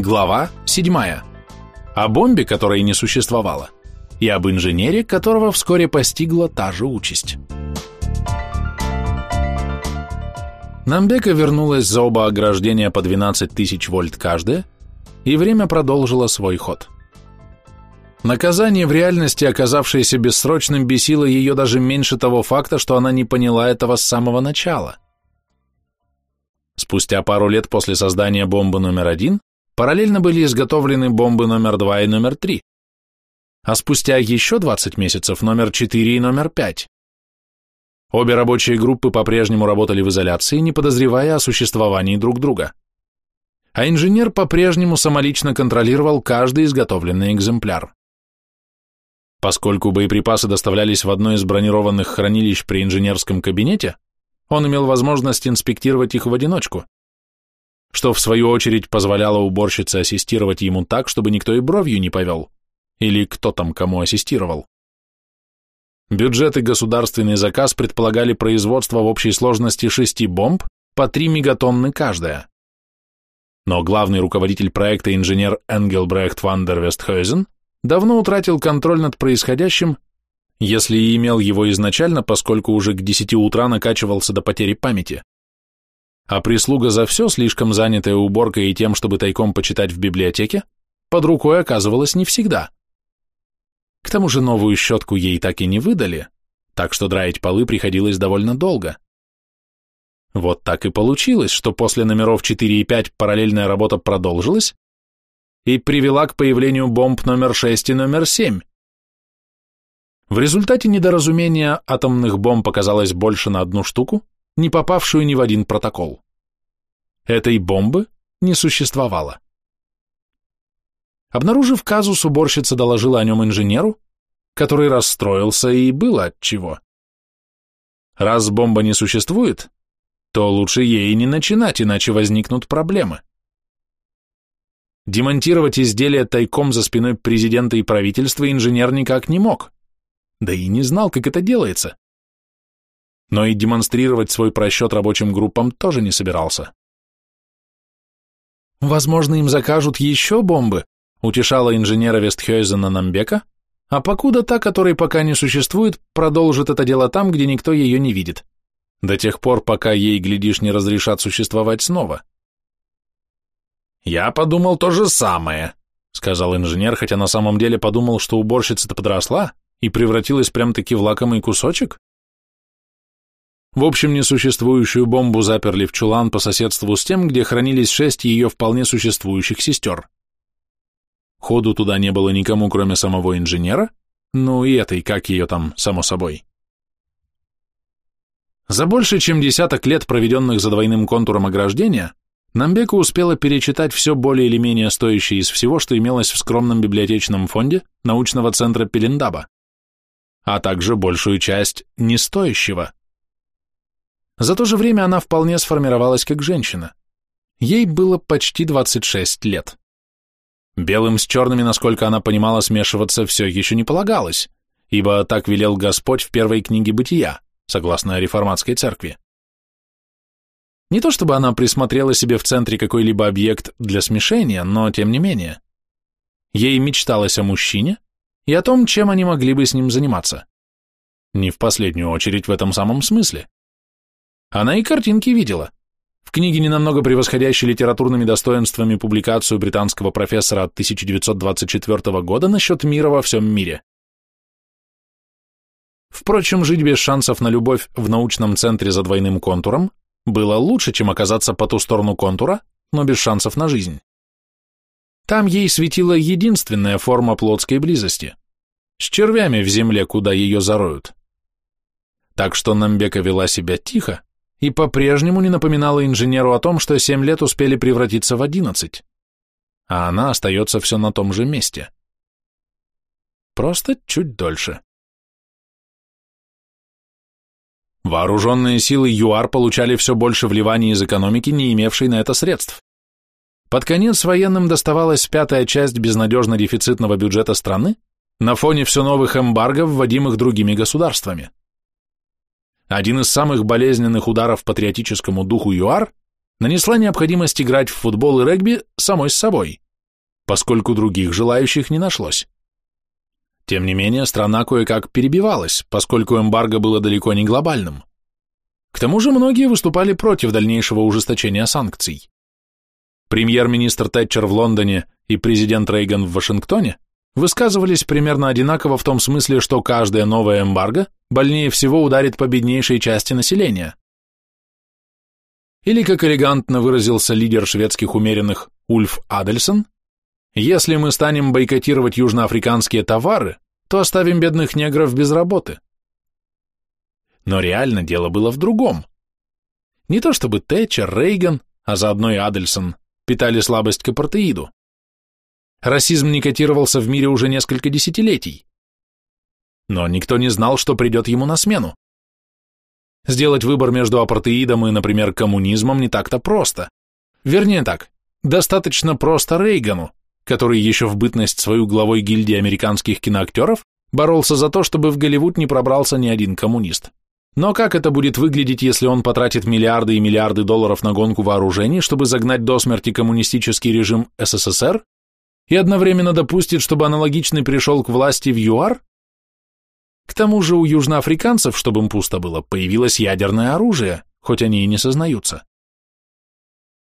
Глава 7. О бомбе, которой не существовало, и об инженере, которого вскоре постигла та же участь. Намбека вернулась за оба ограждения по 12 тысяч вольт каждое, и время продолжило свой ход. Наказание в реальности, оказавшееся бессрочным, бесило ее даже меньше того факта, что она не поняла этого с самого начала. Спустя пару лет после создания бомбы номер один параллельно были изготовлены бомбы номер два и номер три, а спустя еще 20 месяцев номер 4 и номер 5. Обе рабочие группы по-прежнему работали в изоляции, не подозревая о существовании друг друга. А инженер по-прежнему самолично контролировал каждый изготовленный экземпляр. Поскольку боеприпасы доставлялись в одно из бронированных хранилищ при инженерском кабинете, он имел возможность инспектировать их в одиночку, что в свою очередь позволяло уборщице ассистировать ему так, чтобы никто и бровью не повел, или кто там кому ассистировал. Бюджет и государственный заказ предполагали производство в общей сложности шести бомб по 3 мегатонны каждая. Но главный руководитель проекта инженер Энгелбрехт ван дер Вестхойзен давно утратил контроль над происходящим, если и имел его изначально, поскольку уже к 10 утра накачивался до потери памяти. А прислуга за все, слишком занятая уборкой и тем, чтобы тайком почитать в библиотеке, под рукой оказывалась не всегда. К тому же новую щетку ей так и не выдали, так что драить полы приходилось довольно долго. Вот так и получилось, что после номеров 4 и 5 параллельная работа продолжилась и привела к появлению бомб номер 6 и номер 7. В результате недоразумения атомных бомб оказалось больше на одну штуку, не попавшую ни в один протокол. Этой бомбы не существовало. Обнаружив казус, уборщица доложила о нем инженеру, который расстроился и было от чего. Раз бомба не существует, то лучше ей не начинать, иначе возникнут проблемы. Демонтировать изделие тайком за спиной президента и правительства инженер никак не мог, да и не знал, как это делается. Но и демонстрировать свой просчет рабочим группам тоже не собирался. Возможно, им закажут еще бомбы, утешала инженера Вестхёйзена Намбека, а покуда та, которой пока не существует, продолжит это дело там, где никто ее не видит, до тех пор, пока ей, глядишь, не разрешат существовать снова. «Я подумал то же самое», — сказал инженер, хотя на самом деле подумал, что уборщица-то подросла и превратилась прям-таки в лакомый кусочек. В общем, несуществующую бомбу заперли в чулан по соседству с тем, где хранились шесть ее вполне существующих сестер. Ходу туда не было никому, кроме самого инженера, ну и этой, как ее там, само собой. За больше чем десяток лет, проведенных за двойным контуром ограждения, Намбека успела перечитать все более или менее стоящее из всего, что имелось в скромном библиотечном фонде научного центра Пелендаба, а также большую часть нестоящего. За то же время она вполне сформировалась как женщина. Ей было почти 26 лет. Белым с черными, насколько она понимала, смешиваться все еще не полагалось, ибо так велел Господь в первой книге Бытия, согласно реформатской церкви. Не то чтобы она присмотрела себе в центре какой-либо объект для смешения, но тем не менее. Ей мечталось о мужчине и о том, чем они могли бы с ним заниматься. Не в последнюю очередь в этом самом смысле. Она и картинки видела, в книге, ненамного превосходящей литературными достоинствами публикацию британского профессора от 1924 года насчет мира во всем мире. Впрочем, жить без шансов на любовь в научном центре за двойным контуром было лучше, чем оказаться по ту сторону контура, но без шансов на жизнь. Там ей светила единственная форма плотской близости – с червями в земле, куда ее зароют. Так что Намбека вела себя тихо, и по-прежнему не напоминала инженеру о том, что семь лет успели превратиться в одиннадцать, а она остается все на том же месте. Просто чуть дольше. Вооруженные силы ЮАР получали все больше вливаний из экономики, не имевшей на это средств. Под конец военным доставалась пятая часть безнадежно дефицитного бюджета страны на фоне все новых эмбарго, вводимых другими государствами. Один из самых болезненных ударов патриотическому духу ЮАР нанесла необходимость играть в футбол и регби самой с собой, поскольку других желающих не нашлось. Тем не менее, страна кое-как перебивалась, поскольку эмбарго было далеко не глобальным. К тому же многие выступали против дальнейшего ужесточения санкций. Премьер-министр Тэтчер в Лондоне и президент Рейган в Вашингтоне высказывались примерно одинаково в том смысле, что каждая новая эмбарго больнее всего ударит по беднейшей части населения. Или, как элегантно выразился лидер шведских умеренных Ульф Адельсон, если мы станем бойкотировать южноафриканские товары, то оставим бедных негров без работы. Но реально дело было в другом. Не то чтобы Тэтчер, Рейган, а заодно и Адельсон питали слабость к апартеиду. Расизм не котировался в мире уже несколько десятилетий. Но никто не знал, что придет ему на смену. Сделать выбор между апартеидом и, например, коммунизмом не так-то просто. Вернее так, достаточно просто Рейгану, который еще в бытность свою главой гильдии американских киноактеров боролся за то, чтобы в Голливуд не пробрался ни один коммунист. Но как это будет выглядеть, если он потратит миллиарды и миллиарды долларов на гонку вооружений, чтобы загнать до смерти коммунистический режим СССР и одновременно допустит, чтобы аналогичный пришел к власти в ЮАР? К тому же у южноафриканцев, чтобы им пусто было, появилось ядерное оружие, хоть они и не сознаются.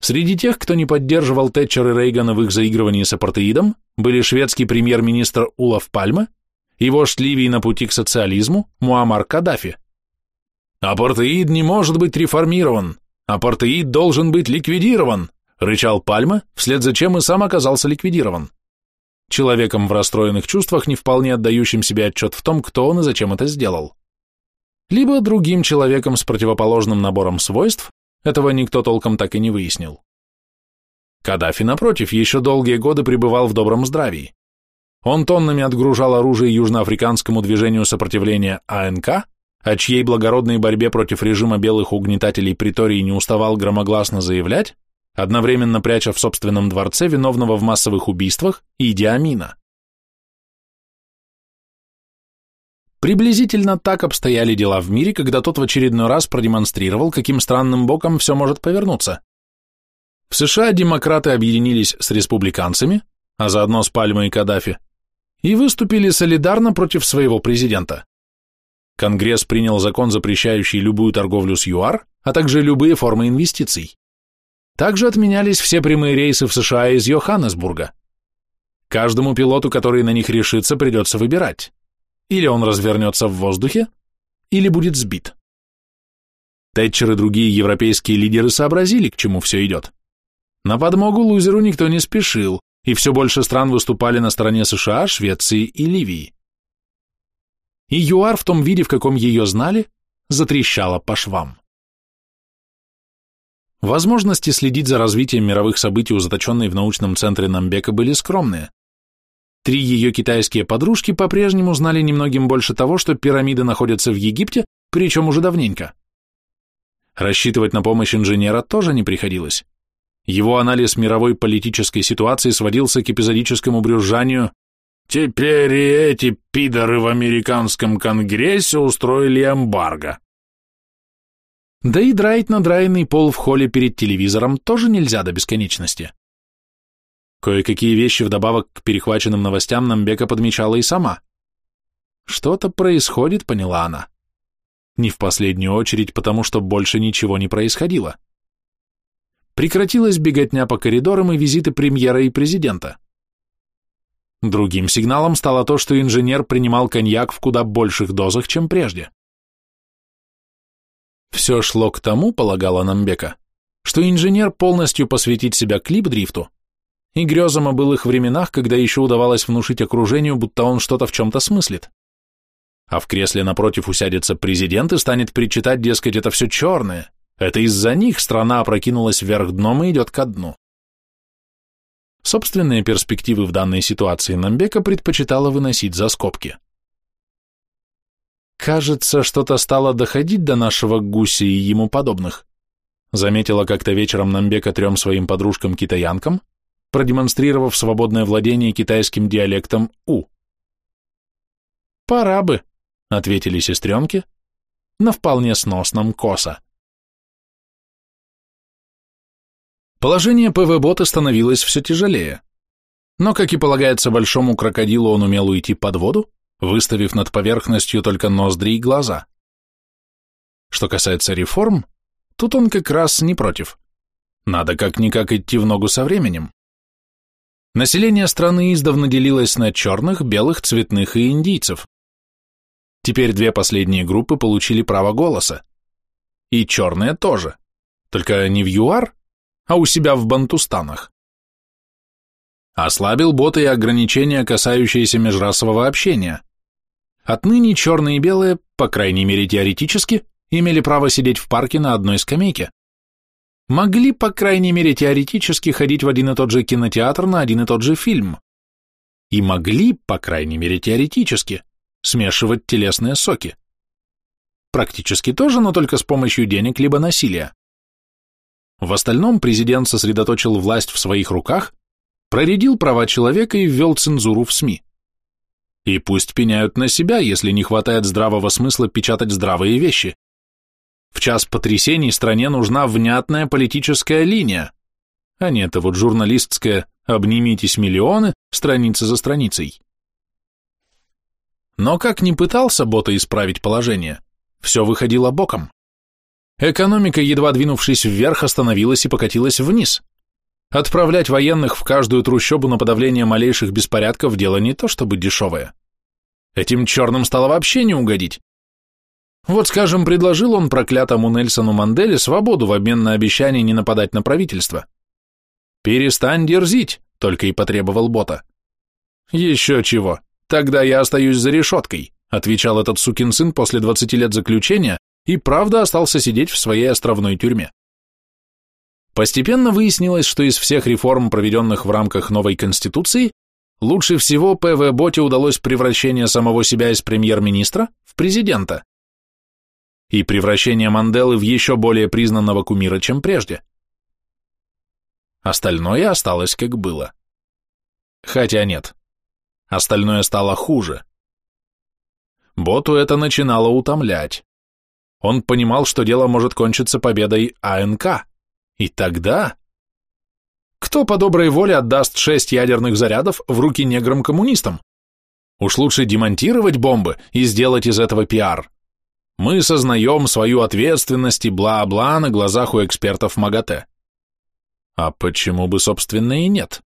Среди тех, кто не поддерживал Тэтчер и Рейгана в их заигрывании с апартеидом, были шведский премьер-министр Улаф Пальме и вождь Ливии на пути к социализму Муаммар Каддафи. «Апартеид не может быть реформирован! Апартеид должен быть ликвидирован!» рычал Пальме, вслед за чем и сам оказался ликвидирован. Человеком в расстроенных чувствах, не вполне отдающим себе отчет в том, кто он и зачем это сделал. Либо другим человеком с противоположным набором свойств, этого никто толком так и не выяснил. Каддафи, напротив, еще долгие годы пребывал в добром здравии. Он тоннами отгружал оружие южноафриканскому движению сопротивления АНК, о чьей благородной борьбе против режима белых угнетателей притории не уставал громогласно заявлять, одновременно пряча в собственном дворце виновного в массовых убийствах Иди Амина. Приблизительно так обстояли дела в мире, когда тот в очередной раз продемонстрировал, каким странным боком все может повернуться. В США демократы объединились с республиканцами, а заодно с Пальмой и Каддафи, и выступили солидарно против своего президента. Конгресс принял закон, запрещающий любую торговлю с ЮАР, а также любые формы инвестиций. Также отменялись все прямые рейсы в США из Йоханнесбурга. Каждому пилоту, который на них решится, придется выбирать. Или он развернется в воздухе, или будет сбит. Тэтчер и другие европейские лидеры сообразили, к чему все идет. На подмогу лузеру никто не спешил, и все больше стран выступали на стороне США, Швеции и Ливии и ЮАР в том виде, в каком ее знали, затрещала по швам. Возможности следить за развитием мировых событий у заточенной в научном центре Намбека были скромные. Три ее китайские подружки по-прежнему знали немногим больше того, что пирамиды находятся в Египте, причем уже давненько. Рассчитывать на помощь инженера тоже не приходилось. Его анализ мировой политической ситуации сводился к эпизодическому брюзжанию Теперь и эти пидоры в американском конгрессе устроили эмбарго. Да и драить надраенный пол в холле перед телевизором тоже нельзя до бесконечности. Кое-какие вещи вдобавок к перехваченным новостям Намбека подмечала и сама. Что-то происходит, поняла она. Не в последнюю очередь, потому что больше ничего не происходило. Прекратилась беготня по коридорам и визиты премьера и президента. Другим сигналом стало то, что инженер принимал коньяк в куда больших дозах, чем прежде. Все шло к тому, полагала Намбека, что инженер полностью посвятит себя клип-дрифту и грезам о былых временах, когда еще удавалось внушить окружению, будто он что-то в чем-то смыслит. А в кресле напротив усядется президент и станет причитать, дескать, это все черное, это из-за них страна опрокинулась вверх дном и идет ко дну. Собственные перспективы в данной ситуации Намбека предпочитала выносить за скобки. «Кажется, что-то стало доходить до нашего гуся и ему подобных», заметила как-то вечером Намбека трем своим подружкам-китаянкам, продемонстрировав свободное владение китайским диалектом «у». «Пора бы», — ответили сестренки, на вполне сносном коса. Положение ПВ-бота становилось все тяжелее. Но, как и полагается большому крокодилу, он умел уйти под воду, выставив над поверхностью только ноздри и глаза. Что касается реформ, тут он как раз не против. Надо как-никак идти в ногу со временем. Население страны издавна делилось на черных, белых, цветных и индийцев. Теперь две последние группы получили право голоса. И черные тоже. Только не в ЮАР, а у себя в Бантустанах. Ослабил боты и ограничения, касающиеся межрасового общения. Отныне черные и белые, по крайней мере теоретически, имели право сидеть в парке на одной скамейке. Могли, по крайней мере теоретически, ходить в один и тот же кинотеатр на один и тот же фильм. И могли, по крайней мере теоретически, смешивать телесные соки. Практически тоже, но только с помощью денег либо насилия. В остальном президент сосредоточил власть в своих руках, проредил права человека и ввел цензуру в СМИ. И пусть пеняют на себя, если не хватает здравого смысла печатать здравые вещи. В час потрясений стране нужна внятная политическая линия, а не это вот журналистское «обнимитесь миллионы» страница за страницей. Но как ни пытался Бота исправить положение, все выходило боком. Экономика, едва двинувшись вверх, остановилась и покатилась вниз. Отправлять военных в каждую трущобу на подавление малейших беспорядков дело не то чтобы дешевое. Этим черным стало вообще не угодить. Вот, скажем, предложил он проклятому Нельсону Манделе свободу в обмен на обещание не нападать на правительство. «Перестань дерзить», — только и потребовал Бота. «Еще чего, тогда я остаюсь за решеткой», — отвечал этот сукин сын после 20 лет заключения и правда остался сидеть в своей островной тюрьме. Постепенно выяснилось, что из всех реформ, проведенных в рамках новой конституции, лучше всего ПВ Боте удалось превращение самого себя из премьер-министра в президента и превращение Манделы в еще более признанного кумира, чем прежде. Остальное осталось как было. Хотя нет, остальное стало хуже. Боту это начинало утомлять. Он понимал, что дело может кончиться победой АНК. И тогда... Кто по доброй воле отдаст шесть ядерных зарядов в руки неграм-коммунистам? Уж лучше демонтировать бомбы и сделать из этого пиар. Мы сознаем свою ответственность и бла-бла на глазах у экспертов МАГАТЭ. А почему бы, собственно, и нет?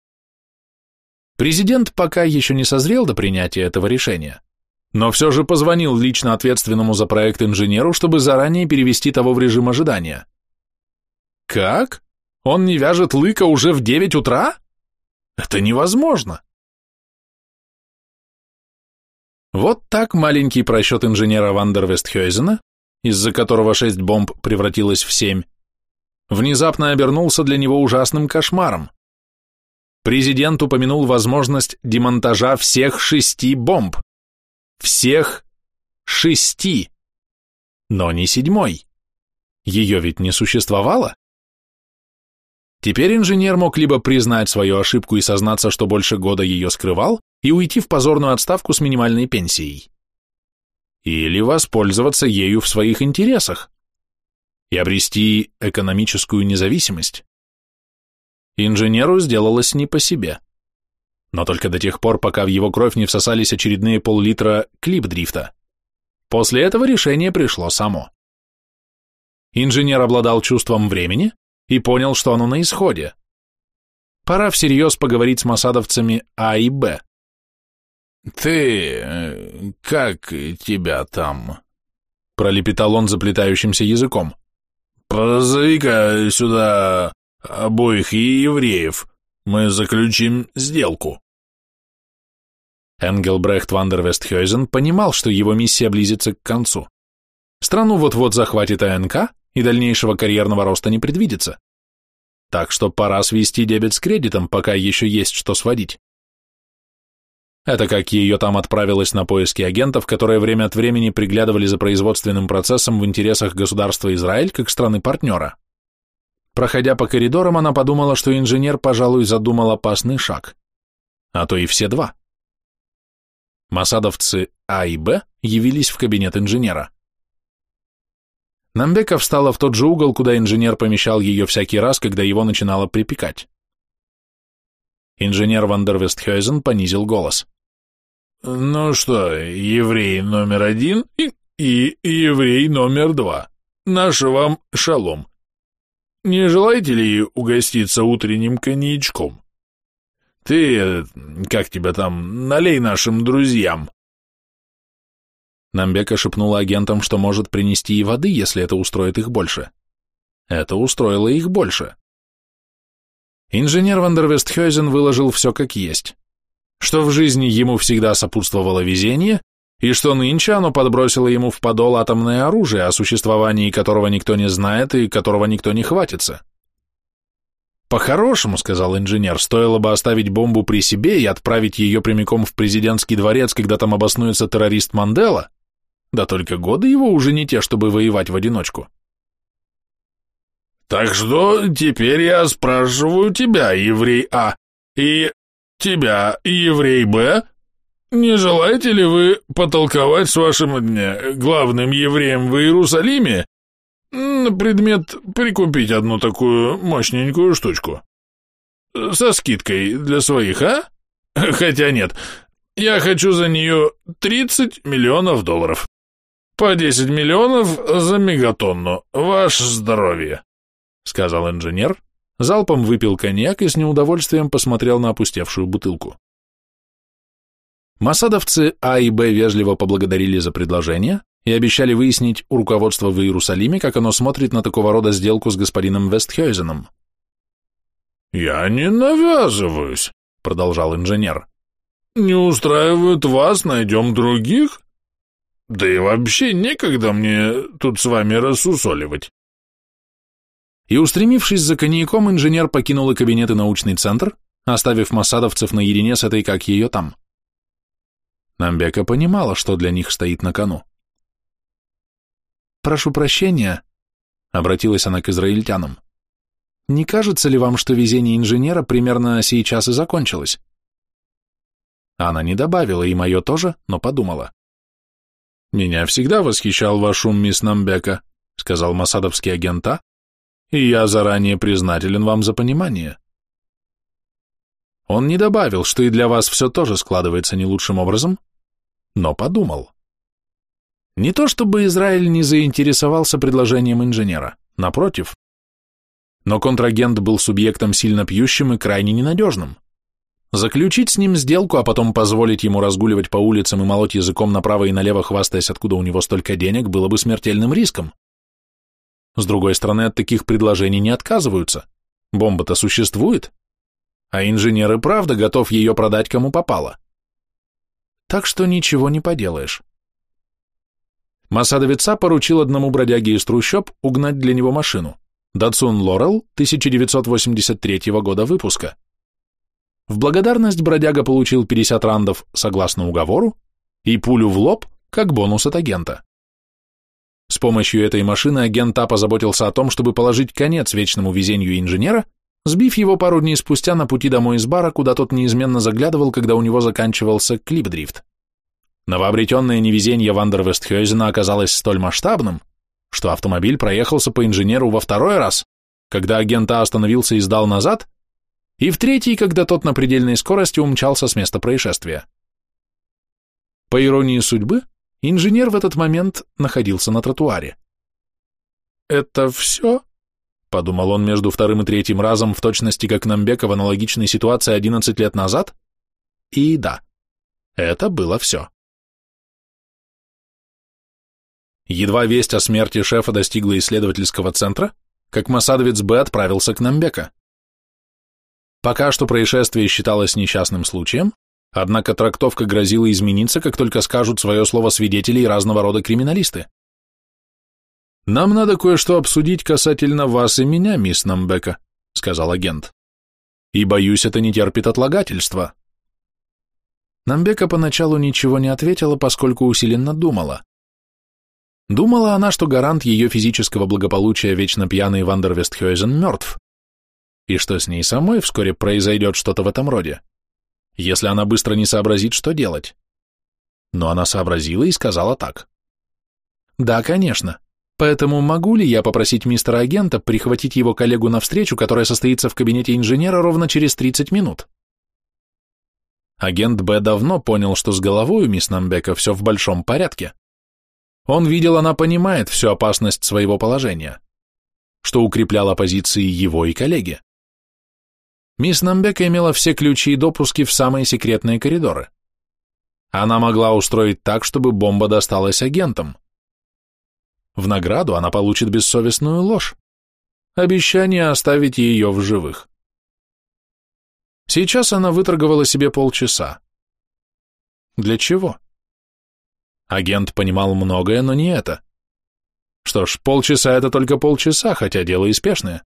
Президент пока еще не созрел до принятия этого решения но все же позвонил лично ответственному за проект инженеру, чтобы заранее перевести того в режим ожидания. Как? Он не вяжет лыка уже в 9 утра? Это невозможно. Вот так маленький просчет инженера Вандер Вестхёйзена, из-за которого шесть бомб превратилось в семь, внезапно обернулся для него ужасным кошмаром. Президент упомянул возможность демонтажа всех шести бомб. Всех шести, но не седьмой. Ее ведь не существовало. Теперь инженер мог либо признать свою ошибку и сознаться, что больше года ее скрывал, и уйти в позорную отставку с минимальной пенсией. Или воспользоваться ею в своих интересах и обрести экономическую независимость. Инженеру сделалось не по себе но только до тех пор, пока в его кровь не всосались очередные пол-литра клип-дрифта. После этого решение пришло само. Инженер обладал чувством времени и понял, что оно на исходе. Пора всерьез поговорить с масадовцами А и Б. «Ты... Э, как тебя там?» — пролепетал он заплетающимся языком. «Позови-ка сюда обоих евреев, мы заключим сделку». Энгелбрехт Вандервестхёйзен понимал, что его миссия близится к концу. Страну вот-вот захватит АНК, и дальнейшего карьерного роста не предвидится. Так что пора свести дебет с кредитом, пока еще есть что сводить. Это как ее там отправилась на поиски агентов, которые время от времени приглядывали за производственным процессом в интересах государства Израиль как страны-партнера. Проходя по коридорам, она подумала, что инженер, пожалуй, задумал опасный шаг. А то и все два. Масадовцы А и Б явились в кабинет инженера. Намбека встала в тот же угол, куда инженер помещал ее всякий раз, когда его начинало припекать. Инженер Вандервестхёйзен понизил голос. «Ну что, еврей номер один и, и еврей номер два. Наш вам шалом. Не желаете ли угоститься утренним коньячком? Ты, как тебя там, налей нашим друзьям». Намбека шепнула агентам, что может принести и воды, если это устроит их больше. Это устроило их больше. Инженер Вандервестхёйзен выложил все как есть. Что в жизни ему всегда сопутствовало везение, и что нынче оно подбросило ему в подол атомное оружие, о существовании которого никто не знает и которого никто не хватится. «По-хорошему, — сказал инженер, — стоило бы оставить бомбу при себе и отправить ее прямиком в президентский дворец, когда там обоснуется террорист Мандела. Да только годы его уже не те, чтобы воевать в одиночку. Так что теперь я спрашиваю тебя, еврей А, и тебя, еврей Б, не желаете ли вы потолковать с вашим не, главным евреем в Иерусалиме на предмет прикупить одну такую мощненькую штучку? Со скидкой для своих, а? Хотя нет, я хочу за нее 30 миллионов долларов. По 10 миллионов за мегатонну. Ваше здоровье. — сказал инженер, залпом выпил коньяк и с неудовольствием посмотрел на опустевшую бутылку. Масадовцы А и Б вежливо поблагодарили за предложение и обещали выяснить у руководства в Иерусалиме, как оно смотрит на такого рода сделку с господином Вестхёйзеном. «Я не навязываюсь», — продолжал инженер. «Не устраивают вас, найдем других. Да и вообще некогда мне тут с вами рассусоливать и, устремившись за коньяком, инженер покинул и кабинет и научный центр, оставив масадовцев наедине с этой как ее там. Намбека понимала, что для них стоит на кону. «Прошу прощения», — обратилась она к израильтянам, «не кажется ли вам, что везение инженера примерно сейчас и закончилось?» Она не добавила, и мое тоже, но подумала. «Меня всегда восхищал ваш ум, мисс Намбека», — сказал масадовский агента, и я заранее признателен вам за понимание. Он не добавил, что и для вас все тоже складывается не лучшим образом, но подумал. Не то чтобы Израиль не заинтересовался предложением инженера, напротив. Но контрагент был субъектом сильно пьющим и крайне ненадежным. Заключить с ним сделку, а потом позволить ему разгуливать по улицам и молоть языком направо и налево, хвастаясь, откуда у него столько денег, было бы смертельным риском. С другой стороны, от таких предложений не отказываются. Бомба-то существует. А инженер и правда готов ее продать кому попало. Так что ничего не поделаешь. Масадовица поручил одному бродяге из трущоб угнать для него машину. Датсун Лорел 1983 года выпуска. В благодарность бродяга получил 50 рандов согласно уговору и пулю в лоб как бонус от агента. С помощью этой машины агент А позаботился о том, чтобы положить конец вечному везению инженера, сбив его пару дней спустя на пути домой из бара, куда тот неизменно заглядывал, когда у него заканчивался клип-дрифт. Новообретенное невезение Вандервестхёйзена оказалось столь масштабным, что автомобиль проехался по инженеру во второй раз, когда агент А остановился и сдал назад, и в третий, когда тот на предельной скорости умчался с места происшествия. По иронии судьбы, Инженер в этот момент находился на тротуаре. «Это все?» — подумал он между вторым и третьим разом в точности, как Намбека в аналогичной ситуации 11 лет назад. И да, это было все. Едва весть о смерти шефа достигла исследовательского центра, как Масадовец Б отправился к Намбека. Пока что происшествие считалось несчастным случаем, Однако трактовка грозила измениться, как только скажут свое слово свидетели и разного рода криминалисты. «Нам надо кое-что обсудить касательно вас и меня, мисс Намбека», — сказал агент. «И, боюсь, это не терпит отлагательства». Намбека поначалу ничего не ответила, поскольку усиленно думала. Думала она, что гарант ее физического благополучия вечно пьяный Вандервестхёйзен мертв, и что с ней самой вскоре произойдет что-то в этом роде если она быстро не сообразит, что делать. Но она сообразила и сказала так. «Да, конечно. Поэтому могу ли я попросить мистера агента прихватить его коллегу на встречу, которая состоится в кабинете инженера ровно через 30 минут? Агент Б давно понял, что с головой у мисс Намбека все в большом порядке. Он видел, она понимает всю опасность своего положения, что укрепляло позиции его и коллеги. Мисс Намбека имела все ключи и допуски в самые секретные коридоры. Она могла устроить так, чтобы бомба досталась агентам. В награду она получит бессовестную ложь. Обещание оставить ее в живых. Сейчас она выторговала себе полчаса. Для чего? Агент понимал многое, но не это. Что ж, полчаса — это только полчаса, хотя дело и спешное.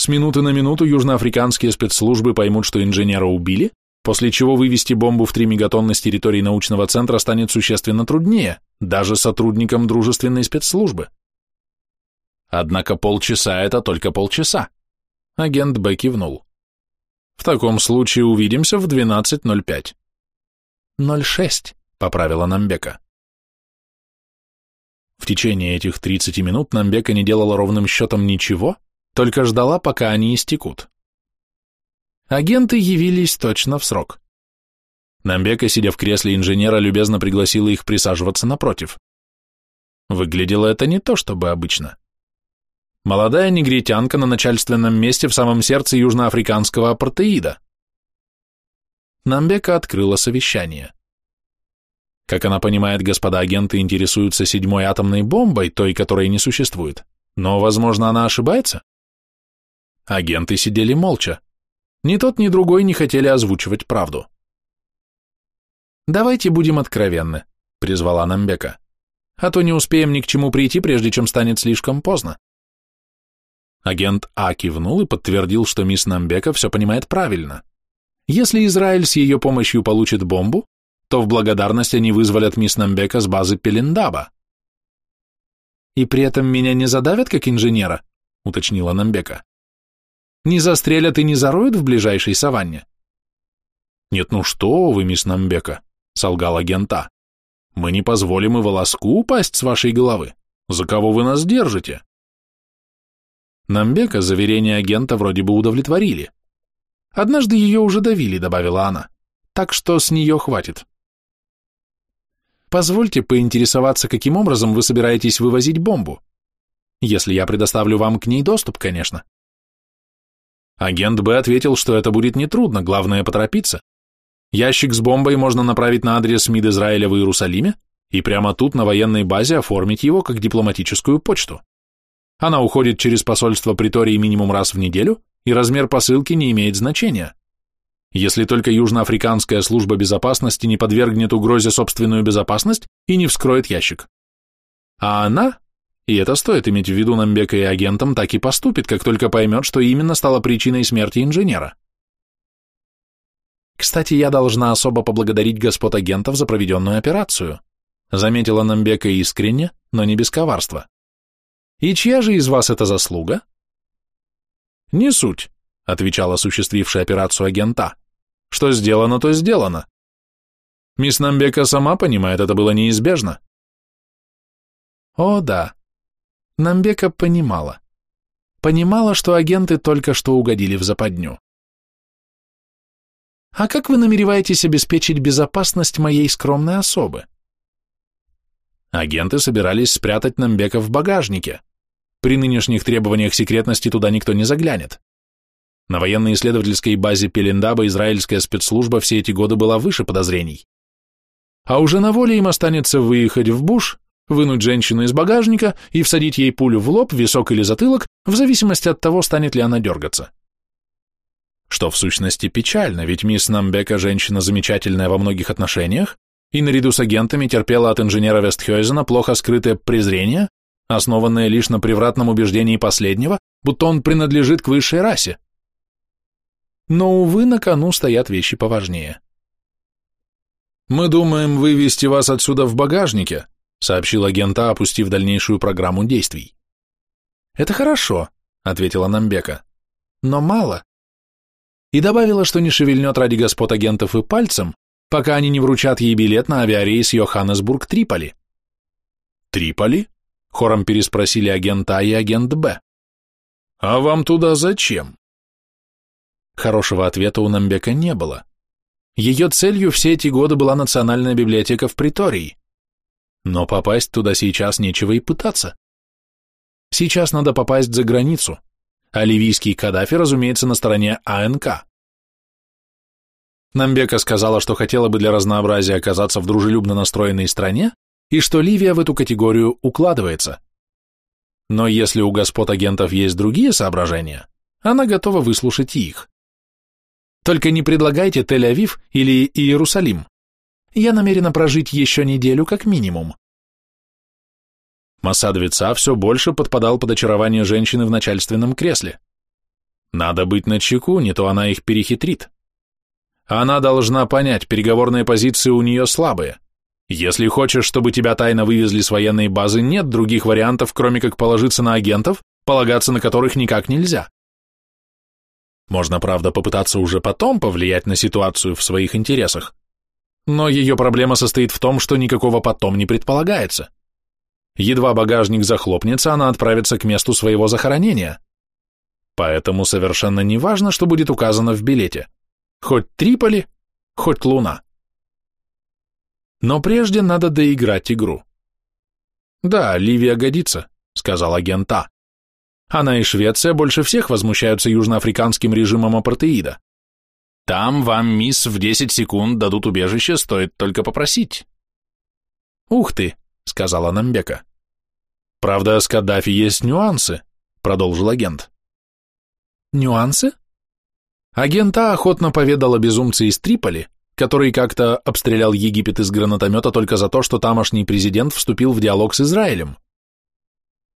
С минуты на минуту южноафриканские спецслужбы поймут, что инженера убили, после чего вывести бомбу в 3 мегатонны с территории научного центра станет существенно труднее, даже сотрудникам дружественной спецслужбы. Однако полчаса — это только полчаса. Агент Б кивнул. В таком случае увидимся в 12.05. 06, поправила Намбека. В течение этих 30 минут Намбека не делала ровным счетом ничего, только ждала, пока они истекут. Агенты явились точно в срок. Намбека, сидя в кресле инженера, любезно пригласила их присаживаться напротив. Выглядело это не то, чтобы обычно. Молодая негритянка на начальственном месте в самом сердце южноафриканского апартеида. Намбека открыла совещание. Как она понимает, господа агенты интересуются седьмой атомной бомбой, той, которой не существует. Но, возможно, она ошибается? Агенты сидели молча. Ни тот, ни другой не хотели озвучивать правду. «Давайте будем откровенны», — призвала Намбека. «А то не успеем ни к чему прийти, прежде чем станет слишком поздно». Агент А кивнул и подтвердил, что мисс Намбека все понимает правильно. Если Израиль с ее помощью получит бомбу, то в благодарность они вызволят мисс Намбека с базы Пелендаба. «И при этом меня не задавят как инженера?» — уточнила Намбека. Не застрелят и не зароют в ближайшей саванне? Нет, ну что вы, мисс Намбека, солгал агента. Мы не позволим и волоску упасть с вашей головы. За кого вы нас держите? Намбека заверения агента вроде бы удовлетворили. Однажды ее уже давили, добавила она, так что с нее хватит. Позвольте поинтересоваться, каким образом вы собираетесь вывозить бомбу? Если я предоставлю вам к ней доступ, конечно. Агент Б ответил, что это будет нетрудно, главное поторопиться. Ящик с бомбой можно направить на адрес МИД Израиля в Иерусалиме и прямо тут на военной базе оформить его как дипломатическую почту. Она уходит через посольство Притории минимум раз в неделю, и размер посылки не имеет значения. Если только Южноафриканская служба безопасности не подвергнет угрозе собственную безопасность и не вскроет ящик. А она и это стоит иметь в виду Намбека и агентам, так и поступит, как только поймет, что именно стало причиной смерти инженера. Кстати, я должна особо поблагодарить господ агентов за проведенную операцию, заметила Намбека искренне, но не без коварства. И чья же из вас эта заслуга? Не суть, отвечала осуществившая операцию агента. Что сделано, то сделано. Мисс Намбека сама понимает, это было неизбежно. О, да, Намбека понимала. Понимала, что агенты только что угодили в западню. «А как вы намереваетесь обеспечить безопасность моей скромной особы?» Агенты собирались спрятать Намбека в багажнике. При нынешних требованиях секретности туда никто не заглянет. На военно-исследовательской базе Пелендаба израильская спецслужба все эти годы была выше подозрений. А уже на воле им останется выехать в Буш, вынуть женщину из багажника и всадить ей пулю в лоб, висок или затылок, в зависимости от того, станет ли она дергаться. Что в сущности печально, ведь мисс Намбека женщина замечательная во многих отношениях, и наряду с агентами терпела от инженера Вестхёйзена плохо скрытое презрение, основанное лишь на превратном убеждении последнего, будто он принадлежит к высшей расе. Но, увы, на кону стоят вещи поважнее. «Мы думаем вывести вас отсюда в багажнике», сообщил агента, опустив дальнейшую программу действий. «Это хорошо», — ответила Намбека, — «но мало». И добавила, что не шевельнет ради господ агентов и пальцем, пока они не вручат ей билет на авиарейс Йоханнесбург-Триполи. «Триполи?» — хором переспросили агент А и агент Б. «А вам туда зачем?» Хорошего ответа у Намбека не было. Ее целью все эти годы была Национальная библиотека в Притории. Но попасть туда сейчас нечего и пытаться. Сейчас надо попасть за границу, а ливийский Каддафи, разумеется, на стороне АНК. Намбека сказала, что хотела бы для разнообразия оказаться в дружелюбно настроенной стране, и что Ливия в эту категорию укладывается. Но если у господ агентов есть другие соображения, она готова выслушать их. Только не предлагайте Тель-Авив или Иерусалим. Я намерена прожить еще неделю как минимум. Масадовица все больше подпадал под очарование женщины в начальственном кресле. Надо быть начеку, не то она их перехитрит. Она должна понять, переговорные позиции у нее слабые. Если хочешь, чтобы тебя тайно вывезли с военной базы, нет других вариантов, кроме как положиться на агентов, полагаться на которых никак нельзя. Можно, правда, попытаться уже потом повлиять на ситуацию в своих интересах. Но ее проблема состоит в том, что никакого потом не предполагается. Едва багажник захлопнется, она отправится к месту своего захоронения. Поэтому совершенно не важно, что будет указано в билете. Хоть Триполи, хоть Луна. Но прежде надо доиграть игру. «Да, Ливия годится», — сказал агент А. Она и Швеция больше всех возмущаются южноафриканским режимом апартеида. Там вам, мисс, в 10 секунд дадут убежище, стоит только попросить. «Ух ты», — сказала Намбека. «Правда, с Каддафи есть нюансы», — продолжил агент. «Нюансы?» Агент А охотно поведал о безумце из Триполи, который как-то обстрелял Египет из гранатомета только за то, что тамошний президент вступил в диалог с Израилем.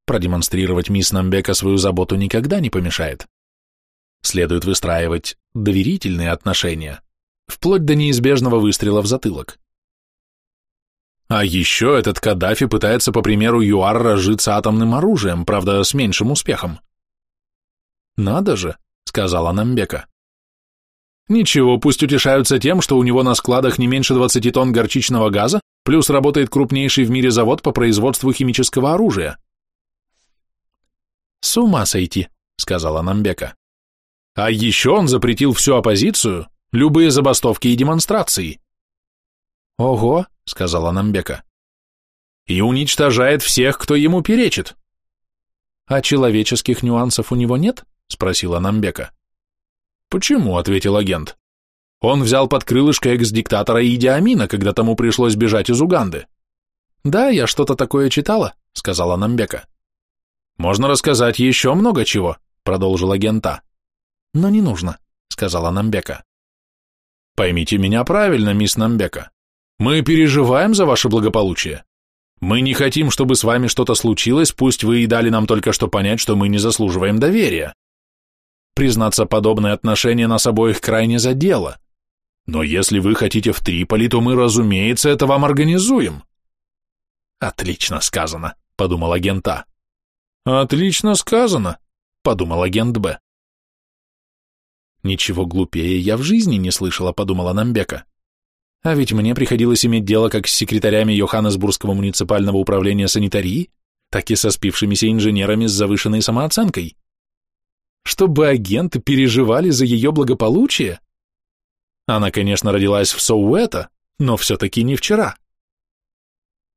Продемонстрировать мисс Намбека свою заботу никогда не помешает. Следует выстраивать доверительные отношения, вплоть до неизбежного выстрела в затылок. А еще этот Каддафи пытается, по примеру ЮАР, разжиться атомным оружием, правда, с меньшим успехом. «Надо же», — сказала Намбека. «Ничего, пусть утешаются тем, что у него на складах не меньше 20 тонн горчичного газа, плюс работает крупнейший в мире завод по производству химического оружия. «С ума сойти», — сказала Намбека. «А еще он запретил всю оппозицию, любые забастовки и демонстрации». «Ого», — сказала Намбека. «И уничтожает всех, кто ему перечит». «А человеческих нюансов у него нет?» — спросила Намбека. «Почему?» — ответил агент. «Он взял под крылышко экс-диктатора Иди Амина, когда тому пришлось бежать из Уганды». «Да, я что-то такое читала», — сказала Намбека. «Можно рассказать еще много чего», — продолжил агента. «Но не нужно», — сказала Намбека. «Поймите меня правильно, мисс Намбека. Мы переживаем за ваше благополучие. Мы не хотим, чтобы с вами что-то случилось, пусть вы и дали нам только что понять, что мы не заслуживаем доверия. Признаться, подобное отношение нас обоих крайне задело. Но если вы хотите в Триполи, то мы, разумеется, это вам организуем». «Отлично сказано», — подумал агента. «Отлично сказано», — подумал агент Б. «Ничего глупее я в жизни не слышала», — подумала Намбека. «А ведь мне приходилось иметь дело как с секретарями Йоханнесбургского муниципального управления санитарии, так и со спившимися инженерами с завышенной самооценкой. Чтобы агенты переживали за ее благополучие? Она, конечно, родилась в Соуэта, но все-таки не вчера».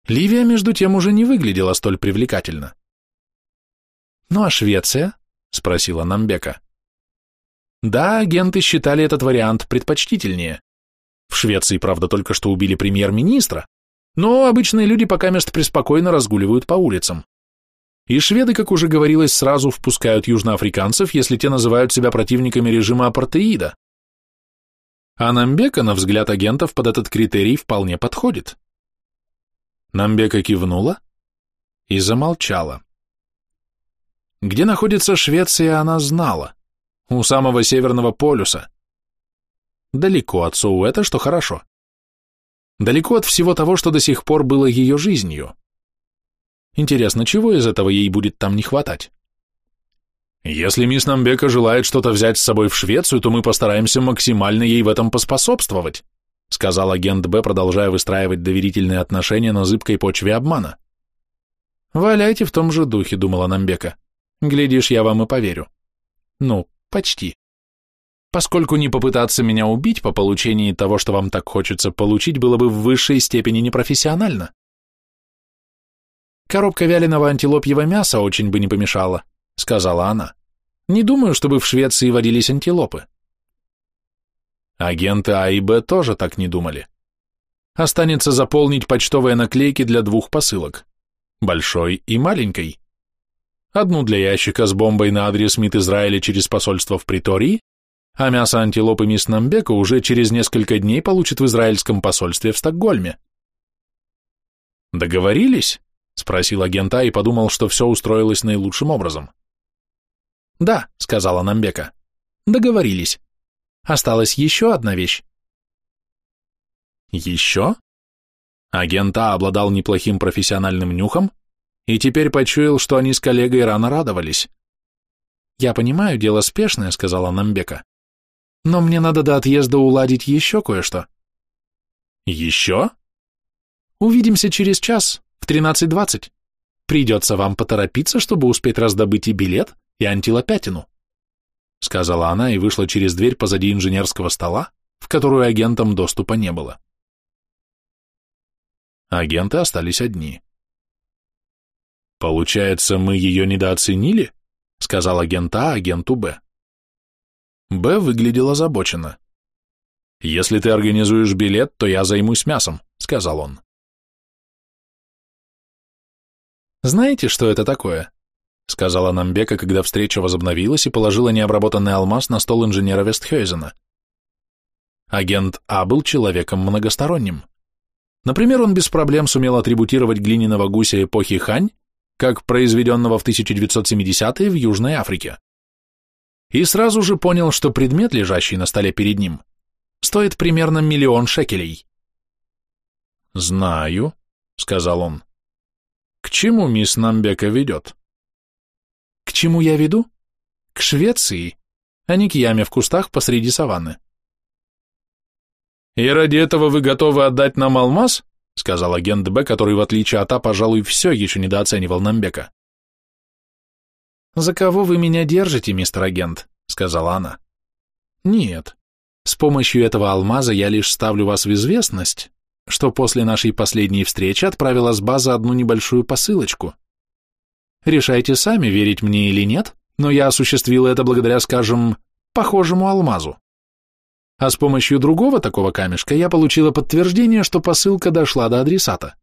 Ливия, между тем, уже не выглядела столь привлекательно. «Ну а Швеция?» — спросила Намбека. Да, агенты считали этот вариант предпочтительнее. В Швеции, правда, только что убили премьер-министра, но обычные люди пока мест преспокойно разгуливают по улицам. И шведы, как уже говорилось, сразу впускают южноафриканцев, если те называют себя противниками режима апартеида. А Намбека, на взгляд агентов, под этот критерий вполне подходит. Намбека кивнула и замолчала. Где находится Швеция, она знала. У самого Северного полюса. Далеко от Соуэта, что хорошо. Далеко от всего того, что до сих пор было ее жизнью. Интересно, чего из этого ей будет там не хватать? Если мисс Намбека желает что-то взять с собой в Швецию, то мы постараемся максимально ей в этом поспособствовать, сказал агент Б, продолжая выстраивать доверительные отношения на зыбкой почве обмана. Валяйте в том же духе, думала Намбека. Глядишь, я вам и поверю. Ну, почти. поскольку не попытаться меня убить по получении того, что вам так хочется получить, было бы в высшей степени непрофессионально. Коробка вяленого антилопьего мяса очень бы не помешала, сказала она. Не думаю, чтобы в Швеции водились антилопы. Агенты А и Б тоже так не думали. Останется заполнить почтовые наклейки для двух посылок, большой и маленькой. Одну для ящика с бомбой на адрес МИД Израиля через посольство в Притории, а мясо антилопы мисс Намбека уже через несколько дней получит в израильском посольстве в Стокгольме. «Договорились?» — спросил агента и подумал, что все устроилось наилучшим образом. «Да», — сказала Намбека, — «договорились. Осталась еще одна вещь». «Еще?» Агент А обладал неплохим профессиональным нюхом и теперь почуял, что они с коллегой рано радовались. «Я понимаю, дело спешное», — сказала Намбека. «Но мне надо до отъезда уладить еще кое-что». «Еще?» «Увидимся через час, в 13.20. Придется вам поторопиться, чтобы успеть раздобыть и билет, и антилопятину», — сказала она и вышла через дверь позади инженерского стола, в которую агентам доступа не было. Агенты остались одни. «Получается, мы ее недооценили?» — сказал агент А агенту Б. Б выглядел озабоченно. «Если ты организуешь билет, то я займусь мясом», — сказал он. «Знаете, что это такое?» — сказала Намбека, когда встреча возобновилась и положила необработанный алмаз на стол инженера Вестхёйзена. Агент А был человеком многосторонним. Например, он без проблем сумел атрибутировать глиняного гуся эпохи Хань, как произведенного в 1970-е в Южной Африке. И сразу же понял, что предмет, лежащий на столе перед ним, стоит примерно миллион шекелей. «Знаю», — сказал он. «К чему мисс Намбека ведет?» «К чему я веду? К Швеции, а не к яме в кустах посреди саванны». «И ради этого вы готовы отдать нам алмаз?» — сказал агент Б, который, в отличие от А, пожалуй, все еще недооценивал Намбека. «За кого вы меня держите, мистер агент?» — сказала она. «Нет. С помощью этого алмаза я лишь ставлю вас в известность, что после нашей последней встречи отправила с базы одну небольшую посылочку. Решайте сами, верить мне или нет, но я осуществила это благодаря, скажем, похожему алмазу. А с помощью другого такого камешка я получила подтверждение, что посылка дошла до адресата.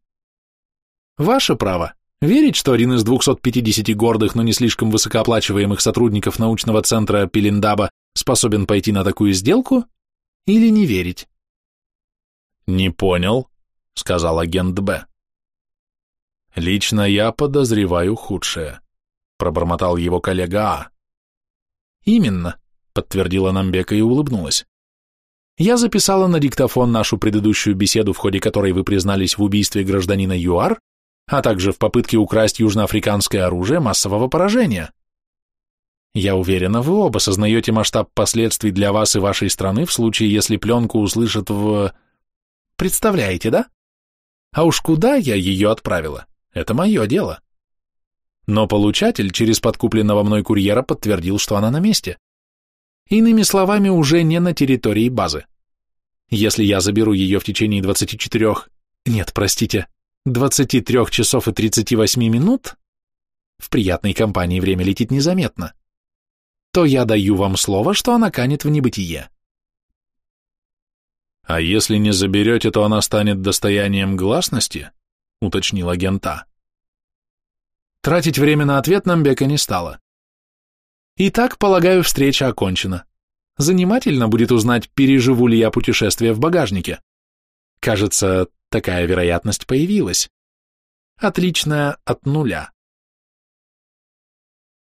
Ваше право верить, что один из 250 гордых, но не слишком высокооплачиваемых сотрудников научного центра Пелиндаба способен пойти на такую сделку, или не верить? «Не понял», — сказал агент Б. «Лично я подозреваю худшее», — пробормотал его коллега А. «Именно», — подтвердила Намбека и улыбнулась. Я записала на диктофон нашу предыдущую беседу, в ходе которой вы признались в убийстве гражданина ЮАР, а также в попытке украсть южноафриканское оружие массового поражения. Я уверена, вы оба сознаете масштаб последствий для вас и вашей страны в случае, если пленку услышат в... Представляете, да? А уж куда я ее отправила? Это мое дело. Но получатель через подкупленного мной курьера подтвердил, что она на месте. Иными словами, уже не на территории базы. Если я заберу ее в течение 24... Нет, простите, 23 часов и 38 минут, в приятной компании время летит незаметно, то я даю вам слово, что она канет в небытие. «А если не заберете, то она станет достоянием гласности?» — уточнил агента. Тратить время на ответ нам Бека не стало. Итак, полагаю, встреча окончена. Занимательно будет узнать, переживу ли я путешествие в багажнике. Кажется, такая вероятность появилась. Отличная от нуля.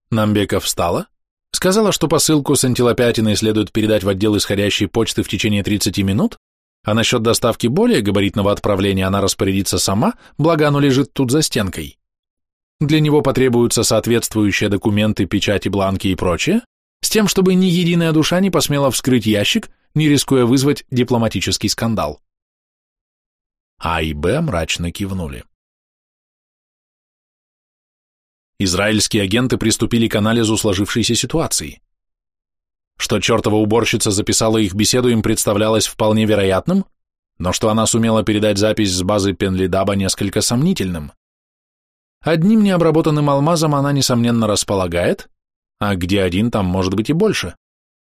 Намбека встала, сказала, что посылку с антилопятиной следует передать в отдел исходящей почты в течение 30 минут, а насчет доставки более габаритного отправления она распорядится сама, благо оно лежит тут за стенкой. Для него потребуются соответствующие документы, печати, бланки и прочее, с тем, чтобы ни единая душа не посмела вскрыть ящик, не рискуя вызвать дипломатический скандал. А и Б мрачно кивнули. Израильские агенты приступили к анализу сложившейся ситуации. Что чертова уборщица записала их беседу, им представлялось вполне вероятным, но что она сумела передать запись с базы Пенлидаба несколько сомнительным. Одним необработанным алмазом она, несомненно, располагает, а где один, там может быть и больше.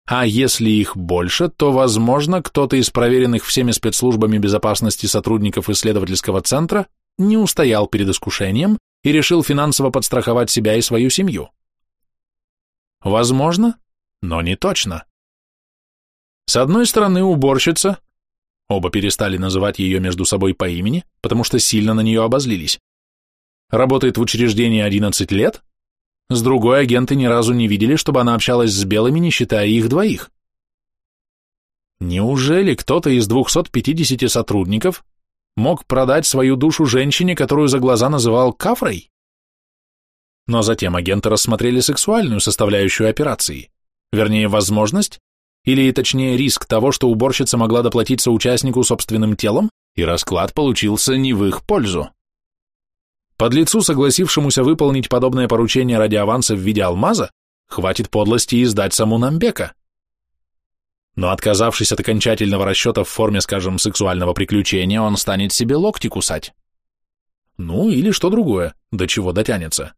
А если их больше, то, возможно, кто-то из проверенных всеми спецслужбами безопасности сотрудников исследовательского центра не устоял перед искушением и решил финансово подстраховать себя и свою семью. Возможно, но не точно. С одной стороны, уборщица, оба перестали называть ее между собой по имени, потому что сильно на нее обозлились, работает в учреждении 11 лет, с другой агенты ни разу не видели, чтобы она общалась с белыми, не считая их двоих. Неужели кто-то из 250 сотрудников мог продать свою душу женщине, которую за глаза называл кафрой? Но затем агенты рассмотрели сексуальную составляющую операции, вернее, возможность, или точнее риск того, что уборщица могла доплатить соучастнику собственным телом, и расклад получился не в их пользу. Подлецу, согласившемуся выполнить подобное поручение ради аванса в виде алмаза, хватит подлости и сдать саму Намбека. Но отказавшись от окончательного расчета в форме, скажем, сексуального приключения, он станет себе локти кусать. Ну, или что другое, до чего дотянется.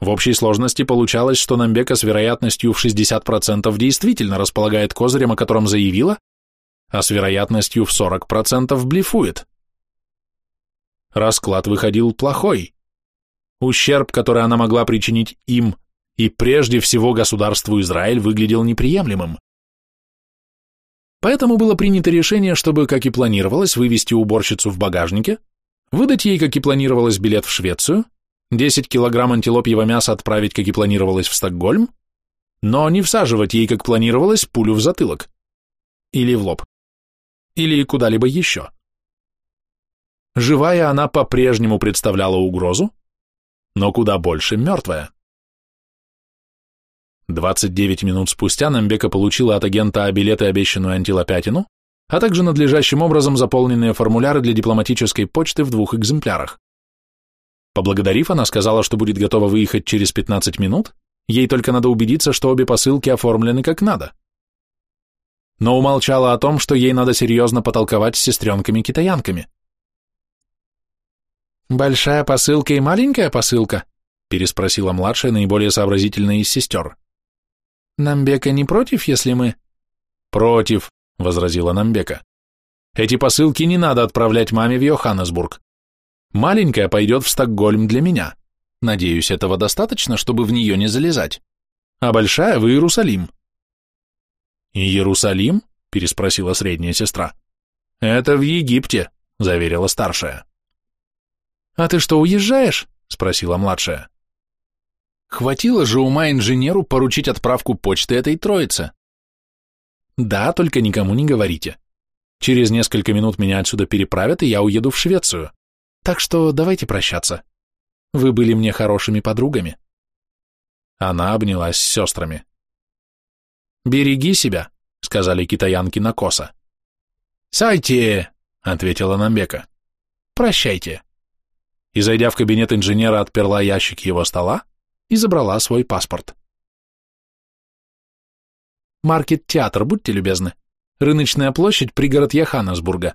В общей сложности получалось, что Намбека с вероятностью в 60% действительно располагает козырем, о котором заявила, а с вероятностью в 40% блефует. Расклад выходил плохой. Ущерб, который она могла причинить им и прежде всего государству Израиль, выглядел неприемлемым. Поэтому было принято решение, чтобы, как и планировалось, вывести уборщицу в багажнике, выдать ей, как и планировалось, билет в Швецию, 10 килограмм антилопьего мяса отправить, как и планировалось, в Стокгольм, но не всаживать ей, как планировалось, пулю в затылок. Или в лоб. Или куда-либо еще. Живая она по-прежнему представляла угрозу, но куда больше мертвая. 29 минут спустя Намбека получила от агента билеты обещанную антилопятину, а также надлежащим образом заполненные формуляры для дипломатической почты в двух экземплярах. Поблагодарив, она сказала, что будет готова выехать через 15 минут, ей только надо убедиться, что обе посылки оформлены как надо. Но умолчала о том, что ей надо серьезно потолковать с сестренками-китаянками. «Большая посылка и маленькая посылка?» переспросила младшая, наиболее сообразительная из сестер. «Намбека не против, если мы...» «Против», — возразила Намбека. «Эти посылки не надо отправлять маме в Йоханнесбург. Маленькая пойдет в Стокгольм для меня. Надеюсь, этого достаточно, чтобы в нее не залезать. А большая в Иерусалим». «Иерусалим?» — переспросила средняя сестра. «Это в Египте», — заверила старшая. «А ты что, уезжаешь?» – спросила младшая. Хватило же ума инженеру поручить отправку почты этой троице. Да, только никому не говорите. Через несколько минут меня отсюда переправят, и я уеду в Швецию. Так что давайте прощаться. Вы были мне хорошими подругами. Она обнялась с сестрами. «Береги себя», — сказали китаянки на косо. «Сайте», — ответила Намбека. «Прощайте» и, зайдя в кабинет инженера, отперла ящик его стола и забрала свой паспорт. «Маркет-театр, будьте любезны. Рыночная площадь, пригород Яханасбурга»,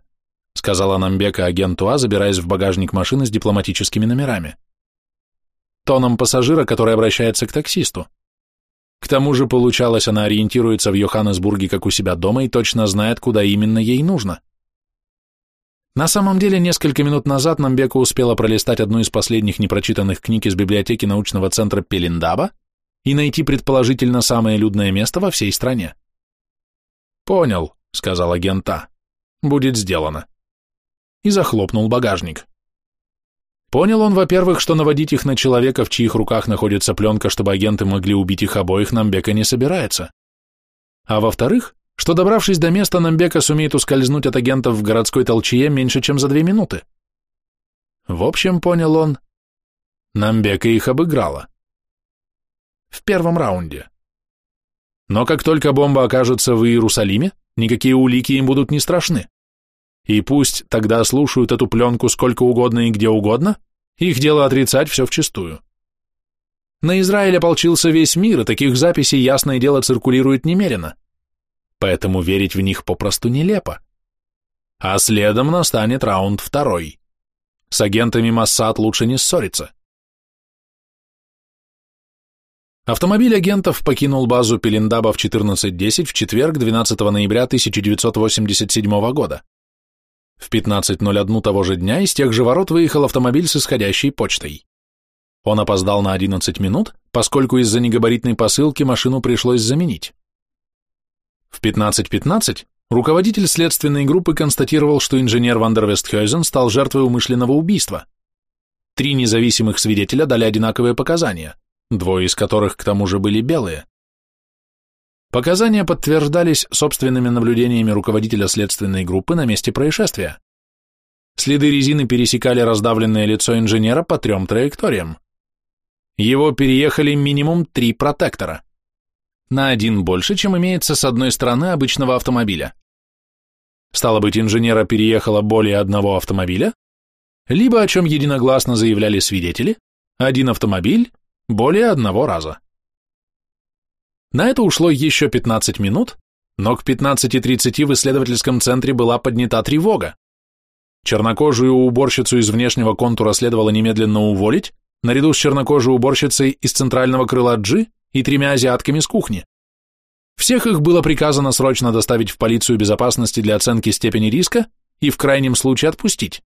сказала Намбека агенту А, забираясь в багажник машины с дипломатическими номерами. Тоном пассажира, который обращается к таксисту. К тому же, получалось, она ориентируется в Йоханнесбурге как у себя дома и точно знает, куда именно ей нужно. На самом деле, несколько минут назад Намбека успела пролистать одну из последних непрочитанных книг из библиотеки научного центра Пелендаба и найти предположительно самое людное место во всей стране. «Понял», — сказал агент А. «Будет сделано». И захлопнул багажник. Понял он, во-первых, что наводить их на человека, в чьих руках находится пленка, чтобы агенты могли убить их обоих, Намбека не собирается. А во-вторых, что, добравшись до места, Намбека сумеет ускользнуть от агентов в городской толчье меньше, чем за две минуты. В общем, понял он, Намбека их обыграла. В первом раунде. Но как только бомба окажется в Иерусалиме, никакие улики им будут не страшны. И пусть тогда слушают эту пленку сколько угодно и где угодно, их дело отрицать все вчистую. На Израиль ополчился весь мир, и таких записей, ясное дело, циркулирует немерено. Поэтому верить в них попросту нелепо. А следом настанет раунд второй. С агентами Моссад лучше не ссориться. Автомобиль агентов покинул базу Пелендаба в 14.10 в четверг, 12 ноября 1987 года. В 15.01 того же дня из тех же ворот выехал автомобиль с исходящей почтой. Он опоздал на 11 минут, поскольку из-за негабаритной посылки машину пришлось заменить. В 15.15 .15 руководитель следственной группы констатировал, что инженер Вандервестхёйзен стал жертвой умышленного убийства. Три независимых свидетеля дали одинаковые показания, двое из которых к тому же были белые. Показания подтверждались собственными наблюдениями руководителя следственной группы на месте происшествия. Следы резины пересекали раздавленное лицо инженера по трем траекториям. Его переехали минимум три протектора. На один больше, чем имеется с одной стороны обычного автомобиля. Стало быть, инженера переехало более одного автомобиля, либо, о чем единогласно заявляли свидетели, один автомобиль более одного раза. На это ушло еще 15 минут, но к 15.30 в исследовательском центре была поднята тревога. Чернокожую уборщицу из внешнего контура следовало немедленно уволить, наряду с чернокожей уборщицей из центрального крыла Джи и тремя азиатками с кухни. Всех их было приказано срочно доставить в полицию безопасности для оценки степени риска и в крайнем случае отпустить.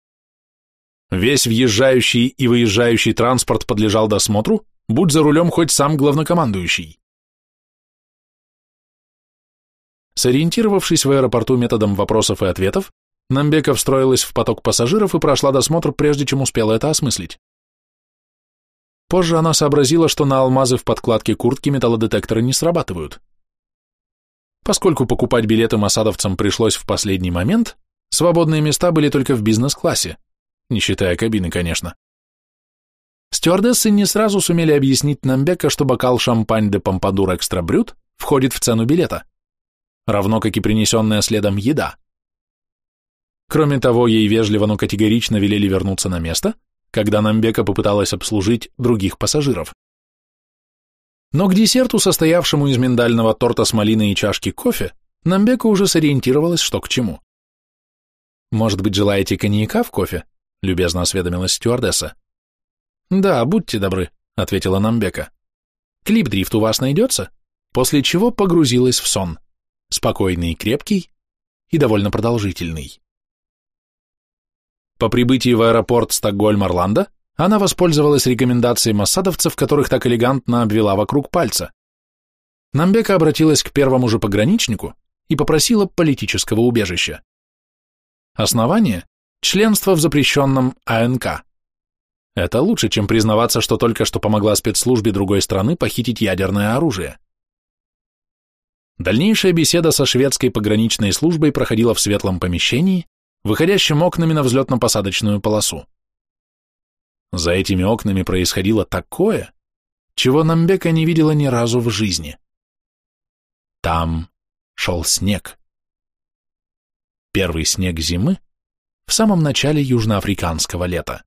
Весь въезжающий и выезжающий транспорт подлежал досмотру, будь за рулем хоть сам главнокомандующий. Сориентировавшись в аэропорту методом вопросов и ответов, Намбека встроилась в поток пассажиров и прошла досмотр, прежде чем успела это осмыслить. Позже она сообразила, что на алмазы в подкладке куртки металлодетекторы не срабатывают. Поскольку покупать билеты масадовцам пришлось в последний момент, свободные места были только в бизнес-классе, не считая кабины, конечно. Стюардессы не сразу сумели объяснить Намбека, что бокал шампань де Помпадур Экстра Брют входит в цену билета, равно как и принесенная следом еда. Кроме того, ей вежливо, но категорично велели вернуться на место, когда Намбека попыталась обслужить других пассажиров. Но к десерту, состоявшему из миндального торта с малиной и чашки кофе, Намбека уже сориентировалась, что к чему. «Может быть, желаете коньяка в кофе?» — любезно осведомилась стюардесса. «Да, будьте добры», — ответила Намбека. «Клип-дрифт у вас найдется?» После чего погрузилась в сон. Спокойный и крепкий, и довольно продолжительный. По прибытии в аэропорт Стокгольм-Орландо она воспользовалась рекомендацией массадовцев, которых так элегантно обвела вокруг пальца. Намбека обратилась к первому же пограничнику и попросила политического убежища. Основание – членство в запрещенном АНК. Это лучше, чем признаваться, что только что помогла спецслужбе другой страны похитить ядерное оружие. Дальнейшая беседа со шведской пограничной службой проходила в светлом помещении, выходящим окнами на взлетно-посадочную полосу. За этими окнами происходило такое, чего Намбека не видела ни разу в жизни. Там шел снег. Первый снег зимы в самом начале южноафриканского лета.